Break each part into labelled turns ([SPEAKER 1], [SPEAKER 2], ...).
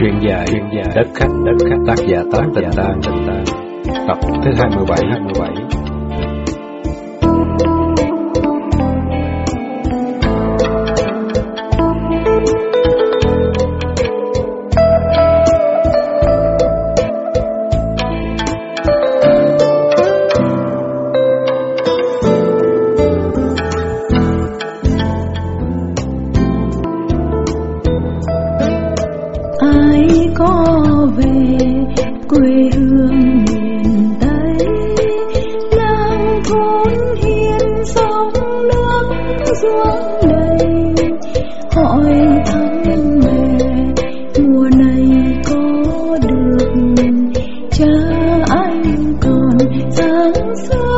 [SPEAKER 1] Truyện dài, truyện dài đất khách, đất khách tác giả tác tình tang, tình tang. Tập thứ 27, 27.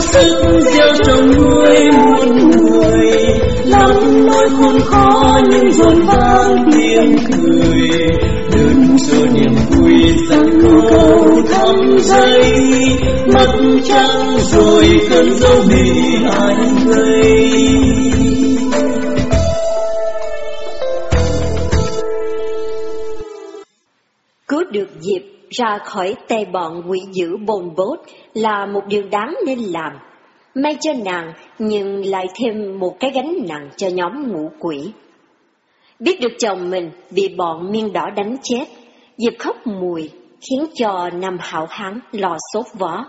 [SPEAKER 2] có sức gieo trồng nuôi muôn người. Lắm nỗi khốn khó nhưng dồn vang tiếng cười. Đơn sơ niềm vui dẫn câu thắm dây. Mất trắng rồi cơn dâu bị anh gây
[SPEAKER 3] ra khỏi tay bọn quỷ dữ bồn bốt là một điều đáng nên làm. May cho nàng, nhưng lại thêm một cái gánh nặng cho nhóm ngũ quỷ. Biết được chồng mình bị bọn miên đỏ đánh chết, Diệp khóc mùi, khiến cho năm hảo hán lò sốt vó.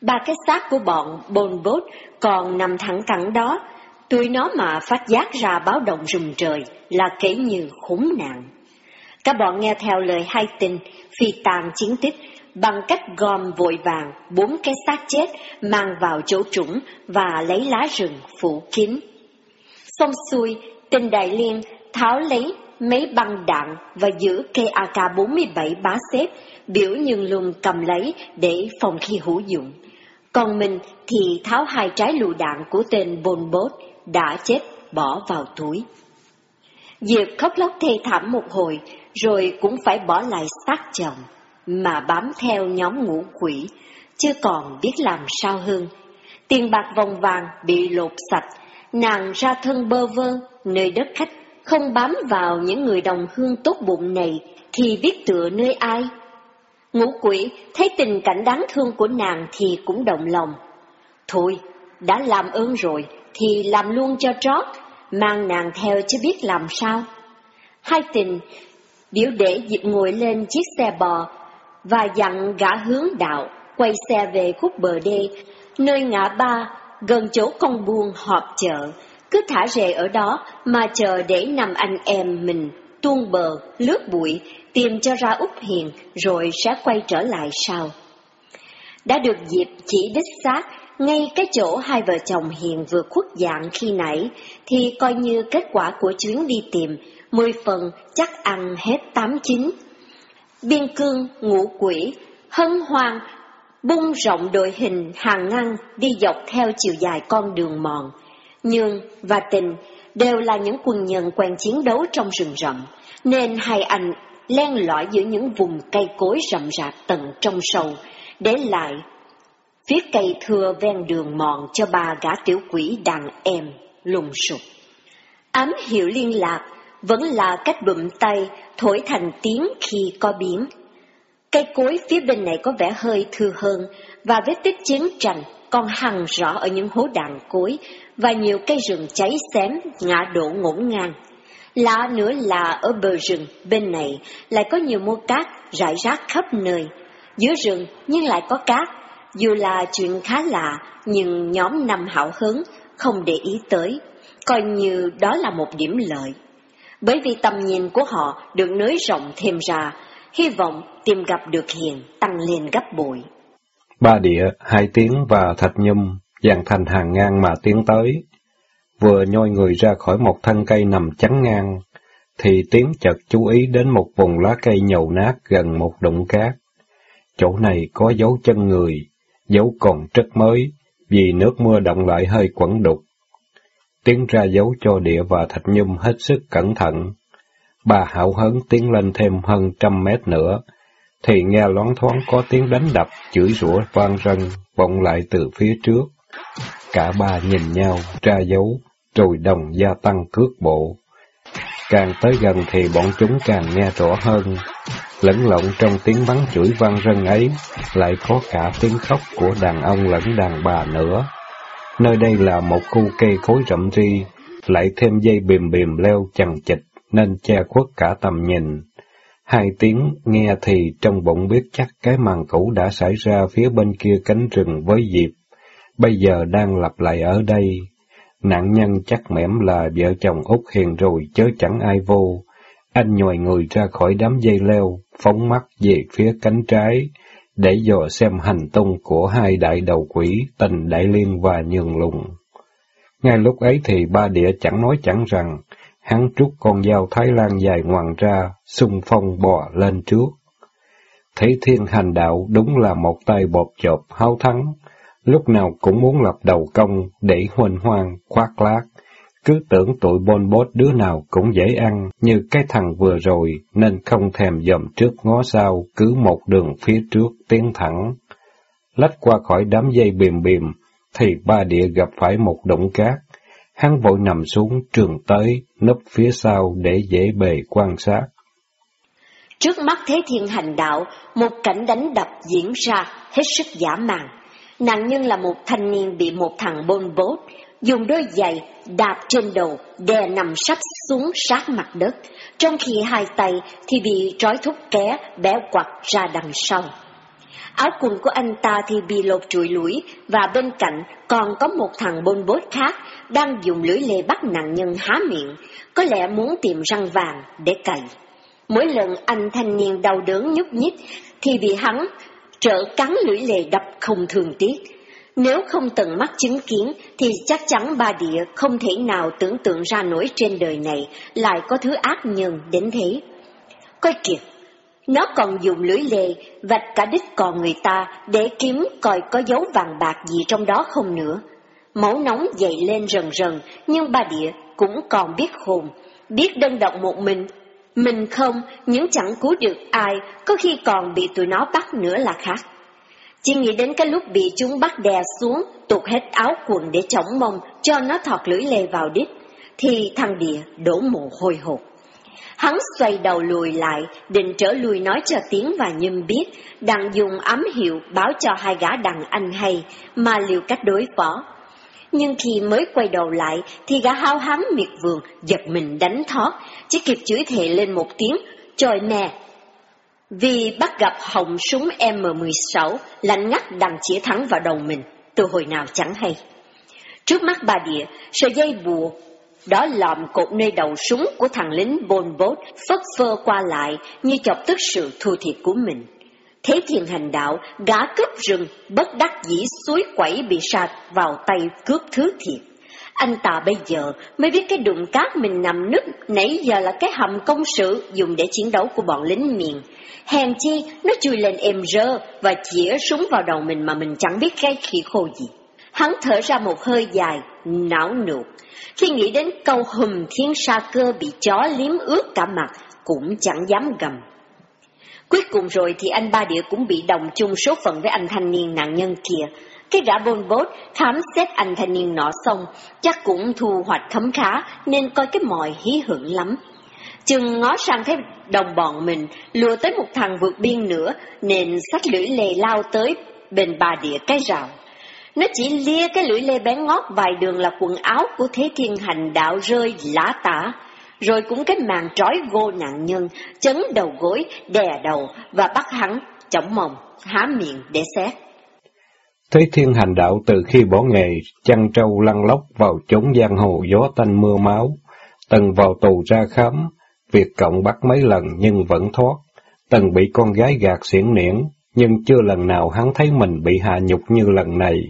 [SPEAKER 3] Ba cái xác của bọn bồn bốt còn nằm thẳng cẳng đó, tụi nó mà phát giác ra báo động rùng trời là kể như khốn nạn. Các bọn nghe theo lời hai tình, phi tàn chiến tích, bằng cách gom vội vàng bốn cái xác chết mang vào chỗ trũng và lấy lá rừng phủ kín. Xong xuôi, tình đại liên tháo lấy mấy băng đạn và giữ cây AK-47 bá xếp, biểu nhưng luôn cầm lấy để phòng khi hữu dụng. Còn mình thì tháo hai trái lựu đạn của tên Bồn Bốt đã chết bỏ vào túi. Diệp khóc lóc thê thảm một hồi, rồi cũng phải bỏ lại xác chồng, mà bám theo nhóm ngũ quỷ, chưa còn biết làm sao hơn. Tiền bạc vòng vàng bị lột sạch, nàng ra thân bơ vơ, nơi đất khách, không bám vào những người đồng hương tốt bụng này, thì biết tựa nơi ai. Ngũ quỷ thấy tình cảnh đáng thương của nàng thì cũng động lòng. Thôi, đã làm ơn rồi, thì làm luôn cho trót, mang nàng theo chứ biết làm sao. Hai tình, biểu để dịp ngồi lên chiếc xe bò, và dặn gã hướng đạo, quay xe về khúc bờ đê, nơi ngã ba, gần chỗ con buôn họp chợ, cứ thả rề ở đó mà chờ để nằm anh em mình tuôn bờ, lướt bụi, tìm cho ra út hiền, rồi sẽ quay trở lại sau. Đã được dịp chỉ đích xác, ngay cái chỗ hai vợ chồng hiền vừa khuất dạng khi nãy, thì coi như kết quả của chuyến đi tìm, mười phần chắc ăn hết tám chín. Biên cương, ngũ quỷ, hân hoang, bung rộng đội hình hàng ngăn đi dọc theo chiều dài con đường mòn. Nhường và tình đều là những quân nhân quen chiến đấu trong rừng rậm, nên hai anh len lỏi giữa những vùng cây cối rậm rạp tận trong sâu, để lại viết cây thưa ven đường mòn cho ba gã tiểu quỷ đàn em lùng sụp. Ám hiệu liên lạc vẫn là cách bụm tay thổi thành tiếng khi co biển Cây cối phía bên này có vẻ hơi thưa hơn và vết tích chiến tranh còn hằng rõ ở những hố đạn cối và nhiều cây rừng cháy xém ngã đổ ngổn ngang. Lạ nữa là ở bờ rừng bên này lại có nhiều mô cát rải rác khắp nơi. Giữa rừng nhưng lại có cát, dù là chuyện khá lạ nhưng nhóm năm hảo hứng không để ý tới, coi như đó là một điểm lợi. Bởi vì tầm nhìn của họ được nới rộng thêm ra, hy vọng tìm gặp được hiền tăng lên gấp bội.
[SPEAKER 1] Ba địa, hai tiếng và thạch nhâm, dàn thành hàng ngang mà tiến tới. Vừa nhoi người ra khỏi một thân cây nằm chắn ngang, thì tiếng chợt chú ý đến một vùng lá cây nhầu nát gần một đụng cát. Chỗ này có dấu chân người, dấu còn rất mới, vì nước mưa động lại hơi quẩn đục. Tiến ra dấu cho địa và thạch nhung hết sức cẩn thận. Bà hảo hấn tiến lên thêm hơn trăm mét nữa, thì nghe loáng thoáng có tiếng đánh đập, chửi rủa vang rần, vọng lại từ phía trước. Cả ba nhìn nhau, ra dấu, rồi đồng gia tăng cước bộ. Càng tới gần thì bọn chúng càng nghe rõ hơn. Lẫn lộn trong tiếng bắn chửi vang rân ấy, lại có cả tiếng khóc của đàn ông lẫn đàn bà nữa. Nơi đây là một khu cây cối rậm ri, lại thêm dây bìm bìm leo chằng chịch, nên che khuất cả tầm nhìn. Hai tiếng nghe thì trong bụng biết chắc cái màn cũ đã xảy ra phía bên kia cánh rừng với Diệp, bây giờ đang lặp lại ở đây. Nạn nhân chắc mẻm là vợ chồng Út Hiền rồi chớ chẳng ai vô. Anh nhòi người ra khỏi đám dây leo, phóng mắt về phía cánh trái, để dò xem hành tung của hai đại đầu quỷ, tình đại liên và nhường lùng. Ngay lúc ấy thì ba địa chẳng nói chẳng rằng, hắn trút con dao Thái Lan dài ngoằn ra, xung phong bò lên trước. Thấy thiên hành đạo đúng là một tay bột chộp háo thắng, lúc nào cũng muốn lập đầu công để huỳnh hoang, khoác lác. Cứ tưởng tụi bon bốt đứa nào cũng dễ ăn như cái thằng vừa rồi, nên không thèm dòm trước ngó sau, cứ một đường phía trước tiến thẳng. Lách qua khỏi đám dây bìm bìm, thì ba địa gặp phải một động cát. Hắn vội nằm xuống trường tới, nấp phía sau để dễ bề quan sát.
[SPEAKER 3] Trước mắt Thế Thiên hành đạo, một cảnh đánh đập diễn ra hết sức giả màng Nạn nhân là một thanh niên bị một thằng bôn bốt, dùng đôi giày đạp trên đầu, đè nằm sắp xuống sát mặt đất, trong khi hai tay thì bị trói thúc ké, béo quặt ra đằng sau. Áo quần của anh ta thì bị lột trụi lũi, và bên cạnh còn có một thằng bôn bốt khác đang dùng lưỡi lê bắt nạn nhân há miệng, có lẽ muốn tìm răng vàng để cày. Mỗi lần anh thanh niên đau đớn nhúc nhích thì bị hắn trở cắn lưỡi lê đập không thường tiếc. Nếu không tận mắt chứng kiến thì chắc chắn ba địa không thể nào tưởng tượng ra nổi trên đời này lại có thứ ác nhân đến thế. Coi kìa, nó còn dùng lưỡi lề vạch cả đích còn người ta để kiếm coi có dấu vàng bạc gì trong đó không nữa. Máu nóng dậy lên rần rần, nhưng ba địa cũng còn biết hồn, biết đơn độc một mình mình không, những chẳng cứu được ai, có khi còn bị tụi nó bắt nữa là khác. Chỉ nghĩ đến cái lúc bị chúng bắt đè xuống, tụt hết áo quần để chống mông, cho nó thọt lưỡi lê vào đít, thì thằng địa đổ mồ hôi hột. Hắn xoay đầu lùi lại, định trở lùi nói cho tiếng và Nhâm biết, đang dùng ám hiệu báo cho hai gã đàn anh hay, mà liều cách đối phó nhưng khi mới quay đầu lại thì gã hao hán miệt vườn giật mình đánh thót, chỉ kịp chửi thề lên một tiếng, trời mẹ. Vì bắt gặp hồng súng M16 lạnh ngắt đằng chĩa thắng vào đầu mình, từ hồi nào chẳng hay. Trước mắt bà địa, sợi dây bùa đó lòm cột nơi đầu súng của thằng lính bồn bốt phất phơ qua lại như chọc tức sự thua thiệt của mình. Thế thiền hành đạo, gã cướp rừng, bất đắc dĩ suối quẩy bị sạt vào tay cướp thứ thiệt. Anh ta bây giờ mới biết cái đụng cát mình nằm nứt, nãy giờ là cái hầm công sự dùng để chiến đấu của bọn lính miền. Hèn chi, nó chui lên êm rơ và chĩa súng vào đầu mình mà mình chẳng biết cái khí khô gì. Hắn thở ra một hơi dài, não nuột. Khi nghĩ đến câu hùm thiên sa cơ bị chó liếm ướt cả mặt, cũng chẳng dám gầm. Cuối cùng rồi thì anh ba địa cũng bị đồng chung số phận với anh thanh niên nạn nhân kia. Cái gã bôn bốt khám xét anh thanh niên nọ xong, chắc cũng thu hoạch khấm khá nên coi cái mòi hí hưởng lắm. Chừng ngó sang thấy đồng bọn mình lùa tới một thằng vượt biên nữa nên sách lưỡi lề lao tới bên bà địa cái rào. Nó chỉ lia cái lưỡi lê bén ngót vài đường là quần áo của thế thiên hành đạo rơi lá tả, rồi cũng cái màn trói gô nạn nhân, chấn đầu gối, đè đầu và bắt hắn, chổng mồng, há miệng để xét.
[SPEAKER 1] Thế thiên hành đạo từ khi bỏ nghề, chăn trâu lăn lóc vào chốn giang hồ gió tanh mưa máu, từng vào tù ra khám, việc cộng bắt mấy lần nhưng vẫn thoát, từng bị con gái gạt xiển niễn, nhưng chưa lần nào hắn thấy mình bị hạ nhục như lần này.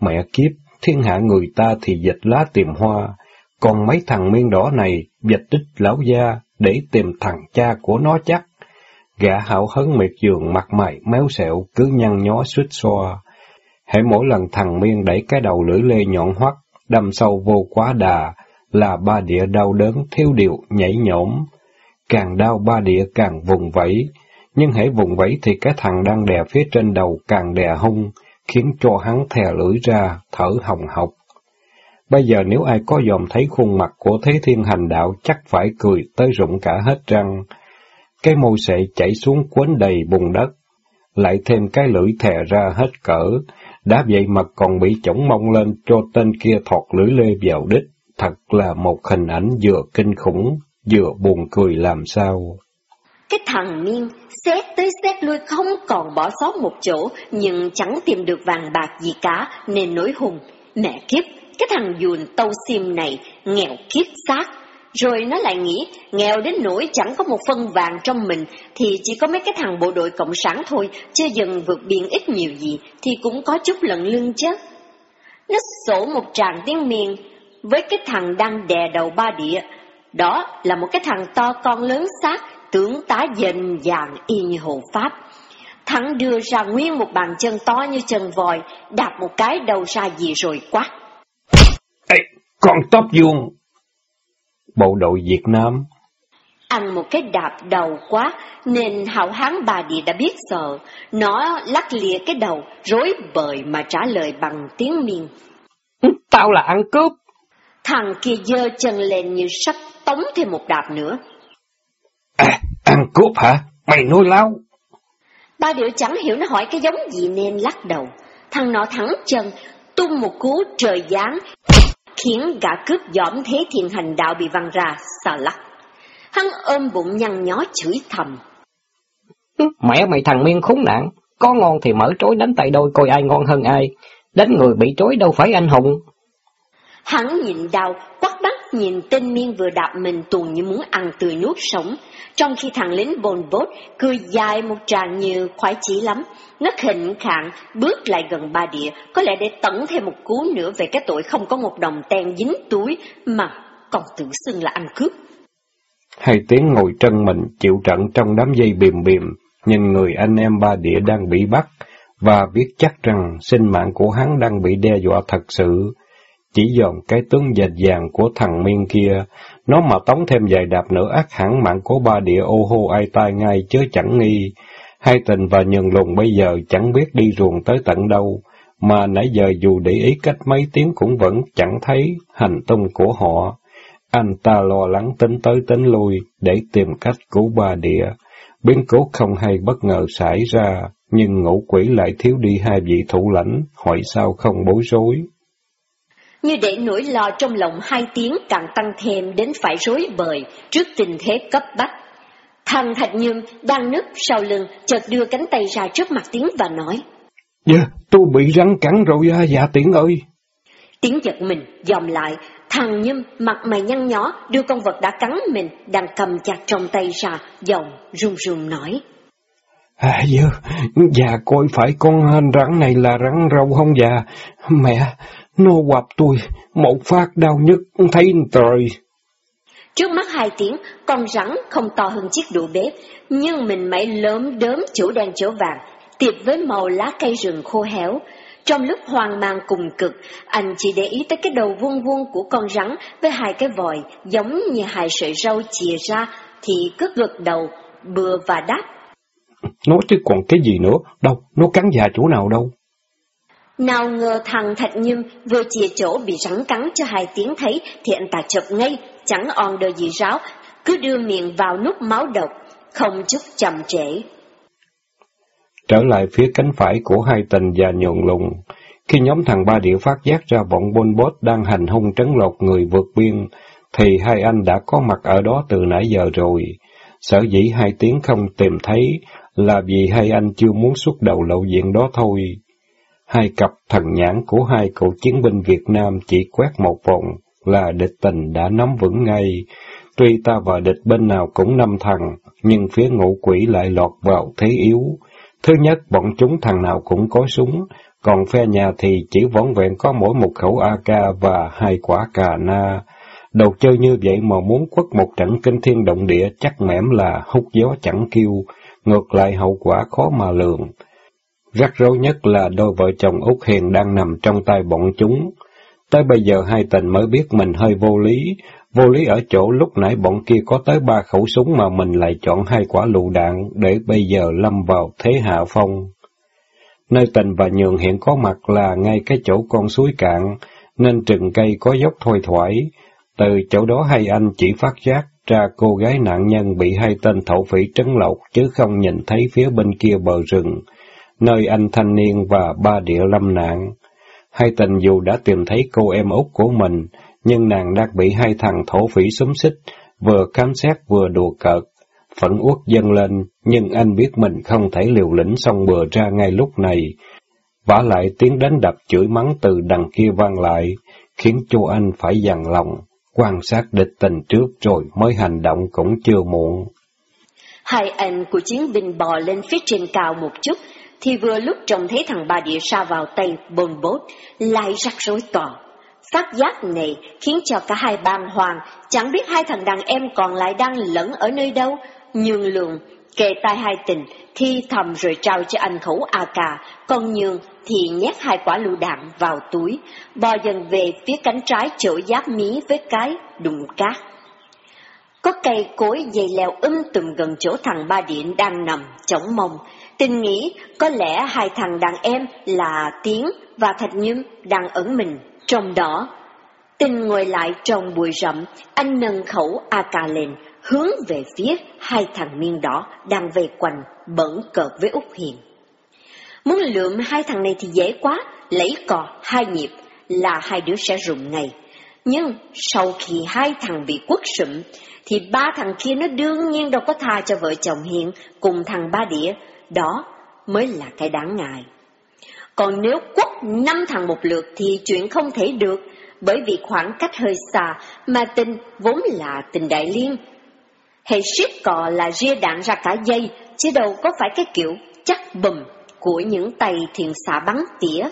[SPEAKER 1] Mẹ kiếp, thiên hạ người ta thì dịch lá tìm hoa, còn mấy thằng miên đỏ này dịch đích lão gia để tìm thằng cha của nó chắc. Gã hảo hấn miệt giường mặt mày méo sẹo cứ nhăn nhó suýt xoa. Hãy mỗi lần thằng miên đẩy cái đầu lưỡi lê nhọn hoắt, đâm sâu vô quá đà, là ba địa đau đớn thiếu điệu nhảy nhổm. Càng đau ba địa càng vùng vẫy, nhưng hãy vùng vẫy thì cái thằng đang đè phía trên đầu càng đè hung, khiến cho hắn thè lưỡi ra, thở hồng hộc. Bây giờ nếu ai có dòm thấy khuôn mặt của Thế Thiên Hành Đạo chắc phải cười tới rụng cả hết răng. Cái môi sệ chảy xuống quấn đầy bùn đất, lại thêm cái lưỡi thè ra hết cỡ, đã vậy mà còn bị chổng mông lên cho tên kia thọt lưỡi lê vào đích, thật là một hình ảnh vừa kinh khủng, vừa buồn cười làm sao.
[SPEAKER 3] Cái thằng Miên xét tới xét lui không còn bỏ sót một chỗ, nhưng chẳng tìm được vàng bạc gì cả, nên nổi hùng. Mẹ kiếp, cái thằng dùn tâu sim này nghèo kiếp xác. Rồi nó lại nghĩ, nghèo đến nỗi chẳng có một phân vàng trong mình, thì chỉ có mấy cái thằng bộ đội Cộng sản thôi, chưa dần vượt biển ít nhiều gì, thì cũng có chút lận lưng chứ. Nó sổ một tràng tiếng miền, với cái thằng đang đè đầu ba địa. Đó là một cái thằng to con lớn xác, tướng tá dần dàng y như hồ Pháp. Thắng đưa ra nguyên một bàn chân to như chân vòi, đạp một cái đầu ra gì rồi quát.
[SPEAKER 1] Ê, con tóc vuông! Bộ đội Việt Nam
[SPEAKER 3] Ăn một cái đạp đầu quá, nên hảo hán bà địa đã biết sợ. Nó lắc lìa cái đầu, rối bời mà trả lời bằng tiếng miền.
[SPEAKER 4] Tao là ăn cướp.
[SPEAKER 3] Thằng kia giơ chân lên như sắp tống thêm một đạp nữa.
[SPEAKER 1] À, ăn cướp hả? Mày nói láo.
[SPEAKER 3] Ba điệu chẳng hiểu nó hỏi cái giống gì nên lắc đầu. Thằng nọ thẳng chân, tung một cú trời giáng, khiến gã cướp dõm thế thiền hành đạo bị văng ra, xà lắc. Hắn ôm bụng nhăn nhó chửi thầm.
[SPEAKER 4] Mẹ mày thằng miên khốn nạn, có ngon thì mở trối đánh tay đôi coi ai ngon hơn ai. Đánh người bị trối đâu phải anh hùng.
[SPEAKER 3] Hắn nhìn đau, quắt mắt nhìn tên miên vừa đạp mình tuồn như muốn ăn tươi nuốt sống, trong khi thằng lính bồn bốt cười dài một tràng như khoái chí lắm. Nó khỉnh khạng, bước lại gần ba địa, có lẽ để tẩn thêm một cú nữa về cái tội không có một đồng ten dính túi, mà còn tự xưng là ăn cướp.
[SPEAKER 1] Hai tiếng ngồi chân mình chịu trận trong đám dây bìm bìm, nhìn người anh em ba địa đang bị bắt, và biết chắc rằng sinh mạng của hắn đang bị đe dọa thật sự. Chỉ dòm cái tướng dệt dàng của thằng miên kia, nó mà tống thêm vài đạp nữa ác hẳn mạng của ba địa ô hô ai tai ngay chứ chẳng nghi. Hai tình và nhường lùng bây giờ chẳng biết đi ruồng tới tận đâu, mà nãy giờ dù để ý cách mấy tiếng cũng vẫn chẳng thấy hành tung của họ. Anh ta lo lắng tính tới tính lui để tìm cách cứu ba địa. Biến cố không hay bất ngờ xảy ra, nhưng ngũ quỷ lại thiếu đi hai vị thủ lãnh, hỏi sao không bối rối.
[SPEAKER 3] Như để nỗi lo trong lòng hai tiếng càng tăng thêm đến phải rối bời trước tình thế cấp bách. Thằng Thạch Nhâm đang núp sau lưng, chợt đưa cánh tay ra trước mặt tiếng và nói.
[SPEAKER 1] Dạ, yeah, tôi bị rắn cắn rồi à, dạ tiếng ơi.
[SPEAKER 3] Tiếng giật mình, dòm lại, thằng Nhâm mặt mày nhăn nhó, đưa con vật đã cắn mình, đang cầm chặt trong tay ra, giọng run run nói.
[SPEAKER 1] À dạ, dạ coi phải con rắn này là rắn râu không dạ? Mẹ, nó quặp tôi, một phát đau nhức, thấy trời.
[SPEAKER 3] Trước mắt hai tiếng, con rắn không to hơn chiếc đũa bếp, nhưng mình mẩy lớn đớm chỗ đen chỗ vàng, tiệp với màu lá cây rừng khô héo. Trong lúc hoang mang cùng cực, anh chỉ để ý tới cái đầu vuông vuông của con rắn với hai cái vòi, giống như hai sợi râu chìa ra, thì cứ gật đầu, bừa và đáp.
[SPEAKER 1] Nói chứ còn cái gì nữa, đâu, nó cắn già chỗ nào đâu.
[SPEAKER 3] Nào ngờ thằng Thạch Nhâm vừa chìa chỗ bị rắn cắn cho hai tiếng thấy thì anh ta chụp ngay, chẳng on đời gì ráo, cứ đưa miệng vào nút máu độc, không chút chậm trễ.
[SPEAKER 1] Trở lại phía cánh phải của hai tình và nhộn lùng, Khi nhóm thằng Ba Địa phát giác ra bọn Bôn Bốt đang hành hung trấn lột người vượt biên, thì hai anh đã có mặt ở đó từ nãy giờ rồi. Sở dĩ hai tiếng không tìm thấy là vì hai anh chưa muốn xuất đầu lộ diện đó thôi. Hai cặp thần nhãn của hai cựu chiến binh Việt Nam chỉ quét một vòng là địch tình đã nắm vững ngay. Tuy ta và địch bên nào cũng năm thằng, nhưng phía ngũ quỷ lại lọt vào thế yếu. Thứ nhất, bọn chúng thằng nào cũng có súng, còn phe nhà thì chỉ vỏn vẹn có mỗi một khẩu AK và hai quả cà na. Đầu chơi như vậy mà muốn quất một trận kinh thiên động địa chắc mẻm là hút gió chẳng kêu, ngược lại hậu quả khó mà lường. Rắc rối nhất là đôi vợ chồng Út Hiền đang nằm trong tay bọn chúng. Tới bây giờ hai tình mới biết mình hơi vô lý, vô lý ở chỗ lúc nãy bọn kia có tới ba khẩu súng mà mình lại chọn hai quả lựu đạn để bây giờ lâm vào thế hạ phong. Nơi tình và nhường hiện có mặt là ngay cái chỗ con suối cạn, nên rừng cây có dốc thôi thoải. Từ chỗ đó hai anh chỉ phát giác ra cô gái nạn nhân bị hai tên thổ phỉ trấn lột chứ không nhìn thấy phía bên kia bờ rừng, nơi anh thanh niên và ba địa lâm nạn. Hai tình dù đã tìm thấy cô em út của mình, nhưng nàng đang bị hai thằng thổ phỉ xúm xích, vừa khám xét vừa đùa cợt. Phẫn uất dâng lên, nhưng anh biết mình không thể liều lĩnh xong bừa ra ngay lúc này. vả lại tiếng đánh đập chửi mắng từ đằng kia vang lại, khiến cho anh phải dằn lòng, quan sát địch tình trước rồi mới hành động cũng chưa muộn.
[SPEAKER 3] Hai anh của chiến binh bò lên phía trên cao một chút, thì vừa lúc trông thấy thằng ba địa sa vào tay bồn bốt, lại rắc rối to. Phát giác này khiến cho cả hai bàng hoàng, chẳng biết hai thằng đàn em còn lại đang lẫn ở nơi đâu, nhường lượng, kề tai hai tình, thi thầm rồi trao cho anh khẩu a cà, còn nhường thì nhét hai quả lựu đạn vào túi, bò dần về phía cánh trái chỗ giáp mí với cái đụng cát. Có cây cối dây leo um tùm gần chỗ thằng ba điện đang nằm, chống mông. Tình nghĩ có lẽ hai thằng đàn em là Tiến và Thạch Nhâm đang ẩn mình trong đó. Tình ngồi lại trong bụi rậm, anh nâng khẩu AK lên, hướng về phía hai thằng miên đỏ đang về quanh, bẩn cợt với Úc Hiền. Muốn lượm hai thằng này thì dễ quá, lấy cò hai nhịp là hai đứa sẽ rụng ngay. Nhưng sau khi hai thằng bị quất sụm, thì ba thằng kia nó đương nhiên đâu có tha cho vợ chồng Hiền cùng thằng ba đĩa, đó mới là cái đáng ngại. Còn nếu quất năm thằng một lượt thì chuyện không thể được, bởi vì khoảng cách hơi xa mà tình vốn là tình đại liên. Hệ ship cò là ria đạn ra cả dây, chứ đâu có phải cái kiểu chắc bùm của những tay thiền xạ bắn tỉa.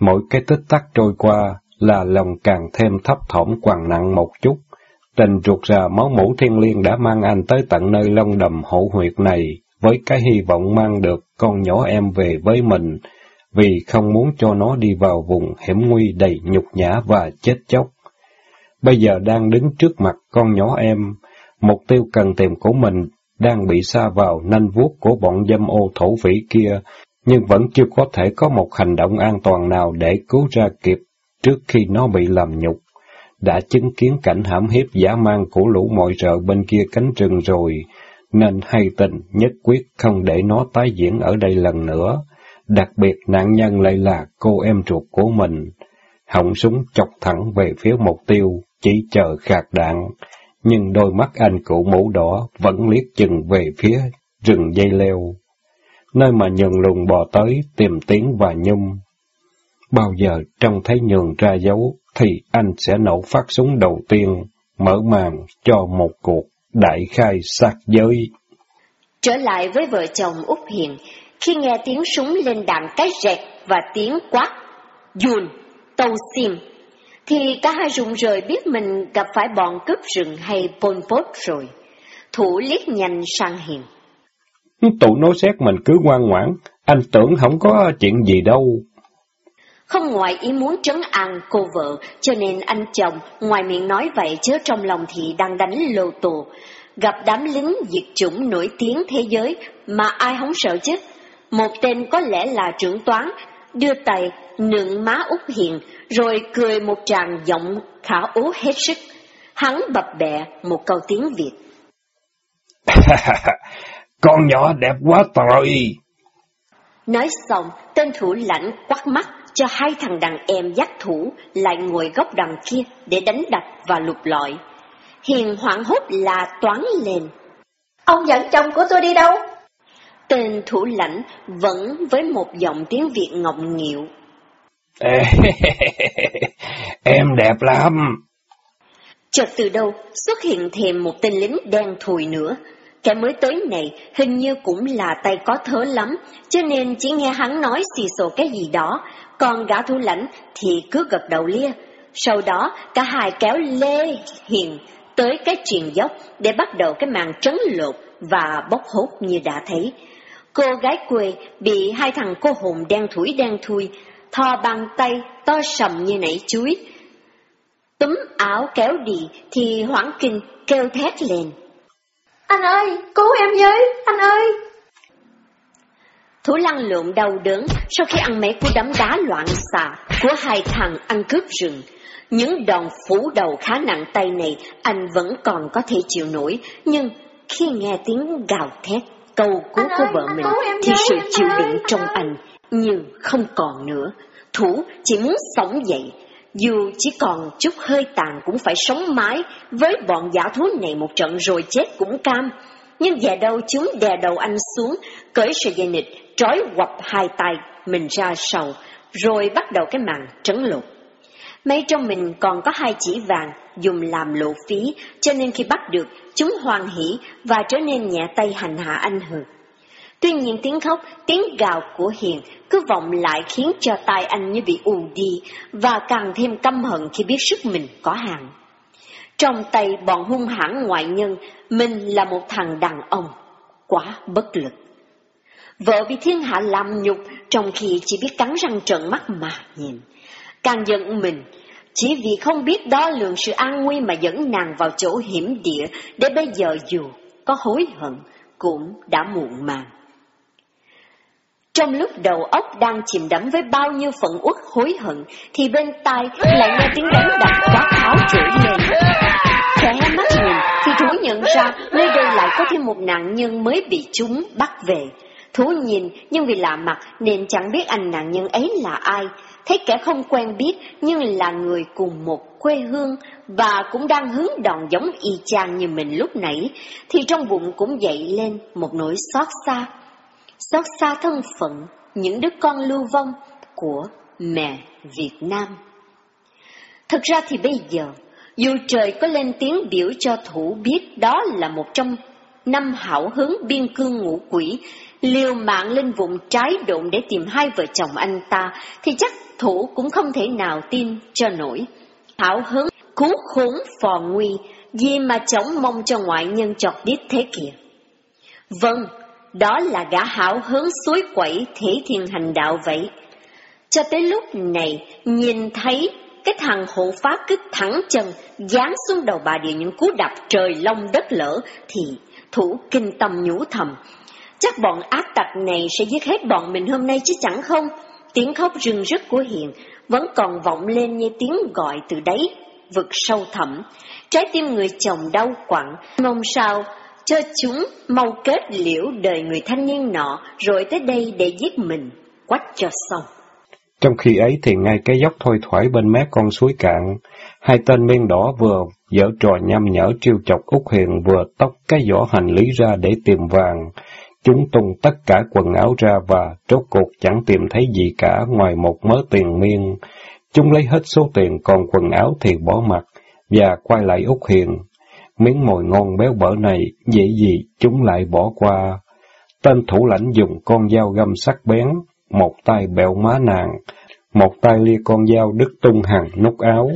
[SPEAKER 1] Mỗi cái tích tắc trôi qua là lòng càng thêm thấp thỏm quằn nặng một chút. Tình ruột ra máu mũ thiên liêng đã mang anh tới tận nơi lông đầm hổ huyệt này, với cái hy vọng mang được con nhỏ em về với mình, vì không muốn cho nó đi vào vùng hiểm nguy đầy nhục nhã và chết chóc. Bây giờ đang đứng trước mặt con nhỏ em, mục tiêu cần tìm của mình đang bị xa vào nanh vuốt của bọn dâm ô thổ phỉ kia, nhưng vẫn chưa có thể có một hành động an toàn nào để cứu ra kịp trước khi nó bị làm nhục. Đã chứng kiến cảnh hãm hiếp giả mang của lũ mọi rợ bên kia cánh rừng rồi, nên hay tình nhất quyết không để nó tái diễn ở đây lần nữa. Đặc biệt nạn nhân lại là cô em ruột của mình. Họng súng chọc thẳng về phía mục tiêu, chỉ chờ khạc đạn. Nhưng đôi mắt anh cụ mũ đỏ vẫn liếc chừng về phía rừng dây leo. Nơi mà nhường lùng bò tới tìm tiếng và nhung. Bao giờ trông thấy nhường ra dấu thì anh sẽ nổ phát súng đầu tiên, mở màn cho một cuộc đại khai sát giới.
[SPEAKER 3] Trở lại với vợ chồng Úc Hiền, khi nghe tiếng súng lên đạn cái rẹt và tiếng quát, dùn, tàu xiêm, thì cả hai rụng rời biết mình gặp phải bọn cướp rừng hay Pol Pot rồi. Thủ liếc nhanh sang Hiền.
[SPEAKER 1] Tụi nó xét mình cứ ngoan ngoãn, anh tưởng không có chuyện gì đâu.
[SPEAKER 3] Không ngoài ý muốn trấn an cô vợ, cho nên anh chồng ngoài miệng nói vậy chứ trong lòng thì đang đánh lô tù. Gặp đám lính diệt chủng nổi tiếng thế giới mà ai không sợ chứ. Một tên có lẽ là trưởng toán, đưa tay nựng má út hiền, rồi cười một tràng giọng khả ố hết sức. Hắn bập bẹ một câu tiếng Việt.
[SPEAKER 1] Con nhỏ đẹp quá rồi.
[SPEAKER 3] Nói xong, tên thủ lãnh quắt mắt cho hai thằng đàn em dắt thủ lại ngồi góc đằng kia để đánh đập và lục lọi. Hiền hoảng hốt là toán lên.
[SPEAKER 5] Ông dẫn chồng của tôi đi đâu?
[SPEAKER 3] Tên thủ lãnh vẫn với một giọng tiếng Việt ngọng nghịu.
[SPEAKER 1] em đẹp lắm.
[SPEAKER 3] Chợt từ đâu xuất hiện thêm một tên lính đen thùi nữa cái mới tới này hình như cũng là tay có thớ lắm, cho nên chỉ nghe hắn nói xì xồ cái gì đó, còn gã thủ lãnh thì cứ gật đầu lia. Sau đó cả hai kéo lê hiền tới cái triền dốc để bắt đầu cái màn trấn lột và bốc hốt như đã thấy. Cô gái quê bị hai thằng cô hồn đen thủi đen thui, thò bàn tay to sầm như nảy chuối. Túm áo kéo đi thì hoảng kinh kêu thét lên.
[SPEAKER 5] Anh ơi, cứu em với, anh ơi!
[SPEAKER 3] Thú lăn lộn đau đớn sau khi ăn mấy cú đấm đá loạn xạ của hai thằng ăn cướp rừng. Những đòn phủ đầu khá nặng tay này anh vẫn còn có thể chịu nổi, nhưng khi nghe tiếng gào thét, cầu cứu của vợ mình, thì sự chịu đựng trong anh như không còn nữa. Thủ chỉ muốn sống dậy, dù chỉ còn chút hơi tàn cũng phải sống mãi với bọn giả thú này một trận rồi chết cũng cam. Nhưng về đâu chúng đè đầu anh xuống, cởi sợi dây nịch, trói quặp hai tay mình ra sầu, rồi bắt đầu cái màn trấn lột. mấy trong mình còn có hai chỉ vàng dùng làm lộ phí, cho nên khi bắt được, chúng hoan hỷ và trở nên nhẹ tay hành hạ anh hưởng. Tuy nhiên tiếng khóc, tiếng gào của Hiền cứ vọng lại khiến cho tai anh như bị ù đi và càng thêm căm hận khi biết sức mình có hạn. Trong tay bọn hung hãn ngoại nhân, mình là một thằng đàn ông, quá bất lực. Vợ bị thiên hạ làm nhục trong khi chỉ biết cắn răng trợn mắt mà nhìn. Càng giận mình, chỉ vì không biết đo lường sự an nguy mà dẫn nàng vào chỗ hiểm địa, để bây giờ dù có hối hận, cũng đã muộn màng. Trong lúc đầu óc đang chìm đắm với bao nhiêu phận uất hối hận, thì bên tai lại nghe tiếng đánh đập quát tháo chửi lên. Khẽ mắt nhìn, thì thú nhận ra nơi đây lại có thêm một nạn nhân mới bị chúng bắt về. Thú nhìn, nhưng vì lạ mặt nên chẳng biết anh nạn nhân ấy là ai. Thấy kẻ không quen biết nhưng là người cùng một quê hương và cũng đang hướng đòn giống y chang như mình lúc nãy, thì trong bụng cũng dậy lên một nỗi xót xa xót xa thân phận những đứa con lưu vong của mẹ Việt Nam. Thực ra thì bây giờ, dù trời có lên tiếng biểu cho thủ biết đó là một trong năm hảo hứng biên cương ngũ quỷ, liều mạng lên vùng trái độn để tìm hai vợ chồng anh ta, thì chắc thủ cũng không thể nào tin cho nổi. Hảo hứng cứu khốn phò nguy, gì mà chống mong cho ngoại nhân chọt đít thế kìa. Vâng, đó là gã hảo hứng suối quẩy thể thiên hành đạo vậy. Cho tới lúc này, nhìn thấy cái thằng hộ pháp cứ thẳng chân, dán xuống đầu bà địa những cú đạp trời long đất lỡ, thì thủ kinh tâm nhủ thầm. Chắc bọn ác tặc này sẽ giết hết bọn mình hôm nay chứ chẳng không? Tiếng khóc rưng rức của Hiền vẫn còn vọng lên như tiếng gọi từ đấy, vực sâu thẳm. Trái tim người chồng đau quặn, mong sao cho chúng mau kết liễu đời người thanh niên nọ, rồi tới đây để giết mình, quách cho xong.
[SPEAKER 1] Trong khi ấy thì ngay cái dốc thôi thoải bên mé con suối cạn, hai tên miên đỏ vừa dở trò nhăm nhở trêu chọc Úc Hiền vừa tóc cái vỏ hành lý ra để tìm vàng. Chúng tung tất cả quần áo ra và rốt cuộc chẳng tìm thấy gì cả ngoài một mớ tiền miên. Chúng lấy hết số tiền còn quần áo thì bỏ mặt và quay lại Úc Hiền miếng mồi ngon béo bở này, dễ gì chúng lại bỏ qua. Tên thủ lãnh dùng con dao găm sắc bén, một tay bẹo má nàng, một tay lia con dao đứt tung hàng nút áo.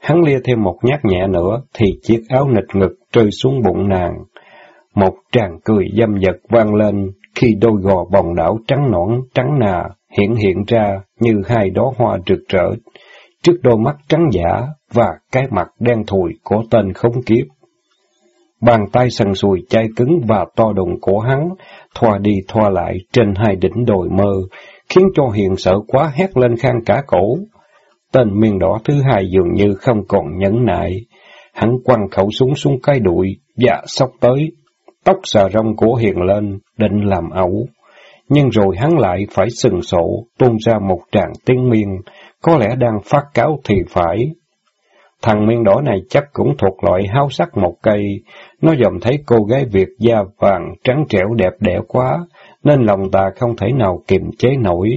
[SPEAKER 1] Hắn lia thêm một nhát nhẹ nữa, thì chiếc áo nịch ngực rơi xuống bụng nàng. Một tràng cười dâm dật vang lên, khi đôi gò bồng đảo trắng nõn, trắng nà, hiện hiện ra như hai đóa hoa rực rỡ, trước đôi mắt trắng giả và cái mặt đen thùi của tên khống kiếp. Bàn tay sần sùi chai cứng và to đùng của hắn, thoa đi thoa lại trên hai đỉnh đồi mơ, khiến cho Hiền sợ quá hét lên khang cả cổ. Tên miền đỏ thứ hai dường như không còn nhẫn nại. Hắn quăng khẩu súng xuống cái đùi, dạ sóc tới, tóc xà rong của Hiền lên, định làm ẩu. nhưng rồi hắn lại phải sừng sộ, tuôn ra một tràng tiếng miên, có lẽ đang phát cáo thì phải. Thằng miên đỏ này chắc cũng thuộc loại háo sắc một cây, nó dòm thấy cô gái Việt da vàng, trắng trẻo đẹp đẽ quá, nên lòng ta không thể nào kiềm chế nổi.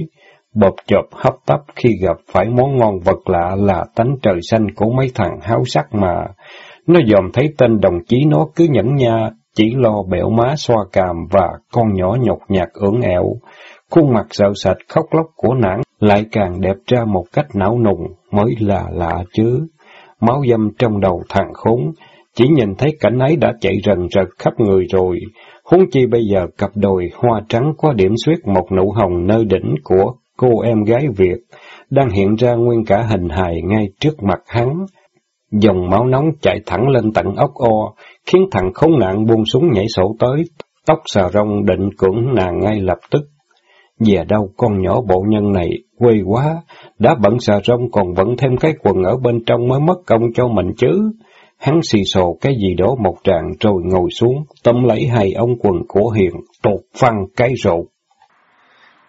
[SPEAKER 1] Bộp chộp hấp tấp khi gặp phải món ngon vật lạ là tánh trời xanh của mấy thằng háo sắc mà. Nó dòm thấy tên đồng chí nó cứ nhẫn nha, chỉ lo bẻo má xoa càm và con nhỏ nhọc nhạt ưỡng ẹo. Khuôn mặt sợ sệt khóc lóc của nàng lại càng đẹp ra một cách não nùng mới là lạ chứ. Máu dâm trong đầu thằng khốn, chỉ nhìn thấy cảnh ấy đã chạy rần rật khắp người rồi. Huống chi bây giờ cặp đồi hoa trắng có điểm xuyết một nụ hồng nơi đỉnh của cô em gái Việt, đang hiện ra nguyên cả hình hài ngay trước mặt hắn. Dòng máu nóng chạy thẳng lên tận ốc o, khiến thằng khốn nạn buông súng nhảy sổ tới, tóc xà rong định cưỡng nàng ngay lập tức. Về đâu con nhỏ bộ nhân này, quê quá, đã bận xà rong còn vẫn thêm cái quần ở bên trong mới mất công cho mình chứ. Hắn xì xồ cái gì đó một tràng rồi ngồi xuống, tóm lấy hai ông quần của Hiền, tột phăng cái rột.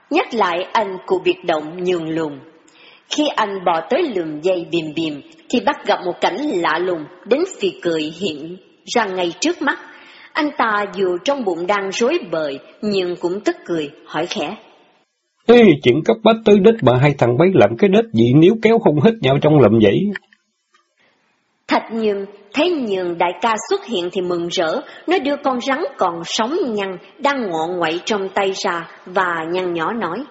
[SPEAKER 3] Nhắc lại anh cụ biệt động nhường lùng. Khi anh bỏ tới lườm dây bìm bìm, thì bắt gặp một cảnh lạ lùng, đến phi cười hiện ra ngay trước mắt. Anh ta dù trong bụng đang rối bời, nhưng cũng tức cười, hỏi khẽ.
[SPEAKER 1] Ê, chuyện cấp bách tới đích mà hai thằng bấy làm cái đích gì nếu kéo không hít nhau trong lùm vậy?
[SPEAKER 3] Thạch nhường, thấy nhường đại ca xuất hiện thì mừng rỡ, nó đưa con rắn còn sống nhăn, đang ngọ ngoậy trong tay ra, và nhăn nhỏ nói.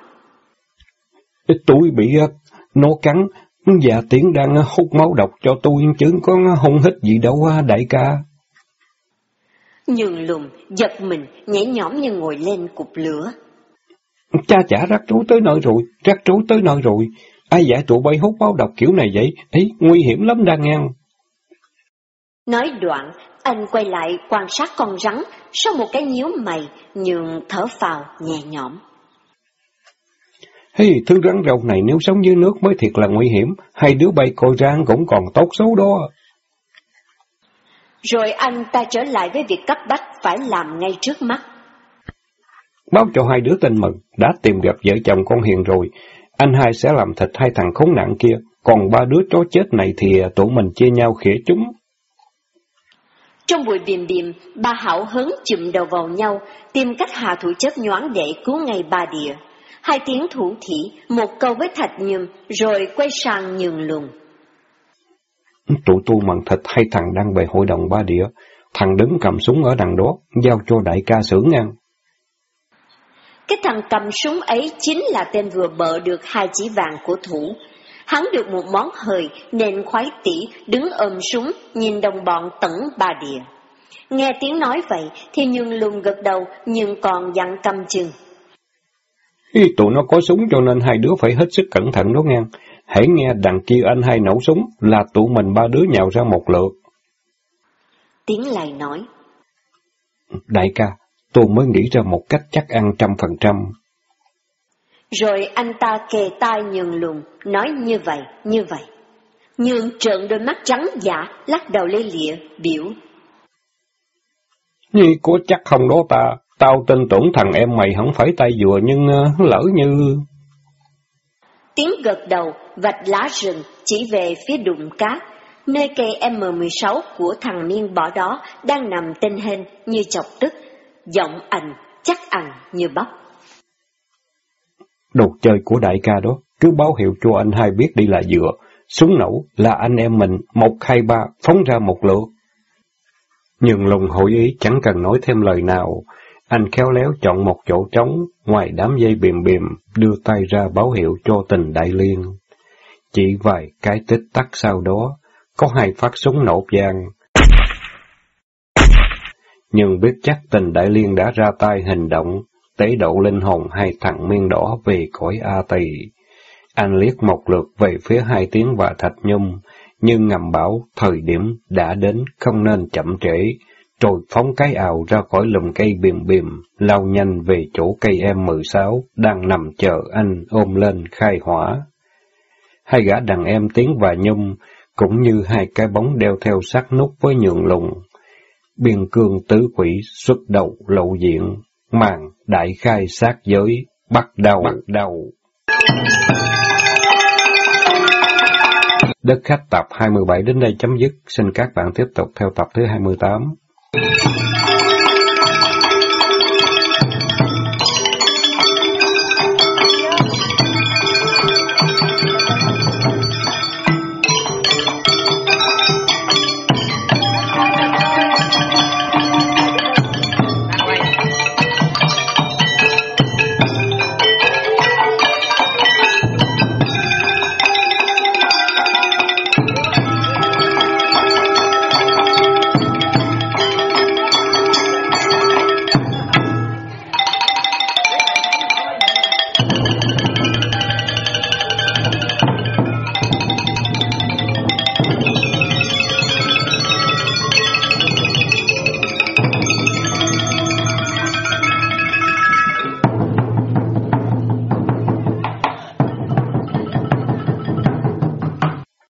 [SPEAKER 1] Tôi bị nó cắn, và tiếng đang hút máu độc cho tôi, chứ có không hít gì đâu đại ca.
[SPEAKER 3] Nhường lùm, giật mình, nhảy nhõm như ngồi lên cục lửa.
[SPEAKER 1] Cha chả rắc rối tới nơi rồi, rắc rối tới nơi rồi. Ai dạy tụi bay hút máu độc kiểu này vậy? Ấy, nguy hiểm lắm đang ngang.
[SPEAKER 3] Nói đoạn, anh quay lại quan sát con rắn, sau một cái nhíu mày, nhường thở phào nhẹ nhõm.
[SPEAKER 1] Hey, thứ rắn rau này nếu sống dưới nước mới thiệt là nguy hiểm, hai đứa bay coi rang cũng còn tốt xấu đó.
[SPEAKER 3] Rồi anh ta trở lại với việc cấp bách phải làm ngay trước mắt.
[SPEAKER 1] Báo cho hai đứa tin mừng, đã tìm gặp vợ chồng con Hiền rồi. Anh hai sẽ làm thịt hai thằng khốn nạn kia, còn ba đứa chó chết này thì tụi mình chia nhau khỉa chúng.
[SPEAKER 3] Trong buổi biềm biềm, ba hảo hứng chụm đầu vào nhau, tìm cách hạ thủ chớp nhoáng để cứu ngay ba địa. Hai tiếng thủ thỉ, một câu với thạch nhum, rồi quay sang nhường lùng.
[SPEAKER 1] Tụi tôi mặn thịt hai thằng đang bày hội đồng ba địa, thằng đứng cầm súng ở đằng đó, giao cho đại ca xử ngang.
[SPEAKER 3] Cái thằng cầm súng ấy chính là tên vừa bợ được hai chỉ vàng của thủ. Hắn được một món hời nên khoái tỉ đứng ôm súng nhìn đồng bọn tẩn ba địa. Nghe tiếng nói vậy thì nhường lùng gật đầu nhưng còn dặn cầm chừng.
[SPEAKER 1] Ý, tụi nó có súng cho nên hai đứa phải hết sức cẩn thận đó ngang. Hãy nghe đằng kia anh hai nổ súng là tụi mình ba đứa nhào ra một lượt.
[SPEAKER 3] Tiếng lại nói.
[SPEAKER 1] Đại ca, tôi mới nghĩ ra một cách chắc ăn trăm phần trăm.
[SPEAKER 3] Rồi anh ta kề tai nhường lùng, nói như vậy, như vậy. Nhường trợn đôi mắt trắng giả, lắc đầu lê lịa, biểu.
[SPEAKER 1] Như có chắc không đó ta, tao tin tưởng thằng em mày không phải tay dùa nhưng uh, lỡ như...
[SPEAKER 3] Tiếng gật đầu, vạch lá rừng, chỉ về phía đụng cát, nơi cây M16 của thằng Miên bỏ đó đang nằm tinh hình như chọc tức, giọng anh chắc ăn như bắp.
[SPEAKER 1] Đồ chơi của đại ca đó, cứ báo hiệu cho anh hai biết đi là dựa, súng nổ là anh em mình, một hai ba, phóng ra một lượt. Nhưng lùng hội ý chẳng cần nói thêm lời nào, anh khéo léo chọn một chỗ trống, ngoài đám dây bìm bìm, đưa tay ra báo hiệu cho tình đại liên. Chỉ vài cái tích tắc sau đó, có hai phát súng nổ vang. Nhưng biết chắc tình đại liên đã ra tay hành động, tế độ linh hồn hai thằng miên đỏ về cõi A Tỳ. Anh liếc một lượt về phía hai tiếng và thạch nhung, nhưng ngầm bảo thời điểm đã đến không nên chậm trễ, rồi phóng cái ào ra khỏi lùm cây bìm bìm, lao nhanh về chỗ cây em mười sáu đang nằm chờ anh ôm lên khai hỏa. Hai gã đàn em tiếng và nhung, cũng như hai cái bóng đeo theo sát nút với nhường lùng. Biên cương tứ quỷ xuất đầu lộ diện, Màn đại khai sát giới bắt đầu. Bắt đầu. Đất khách tập 27 đến đây chấm dứt. Xin các bạn tiếp tục theo tập thứ 28.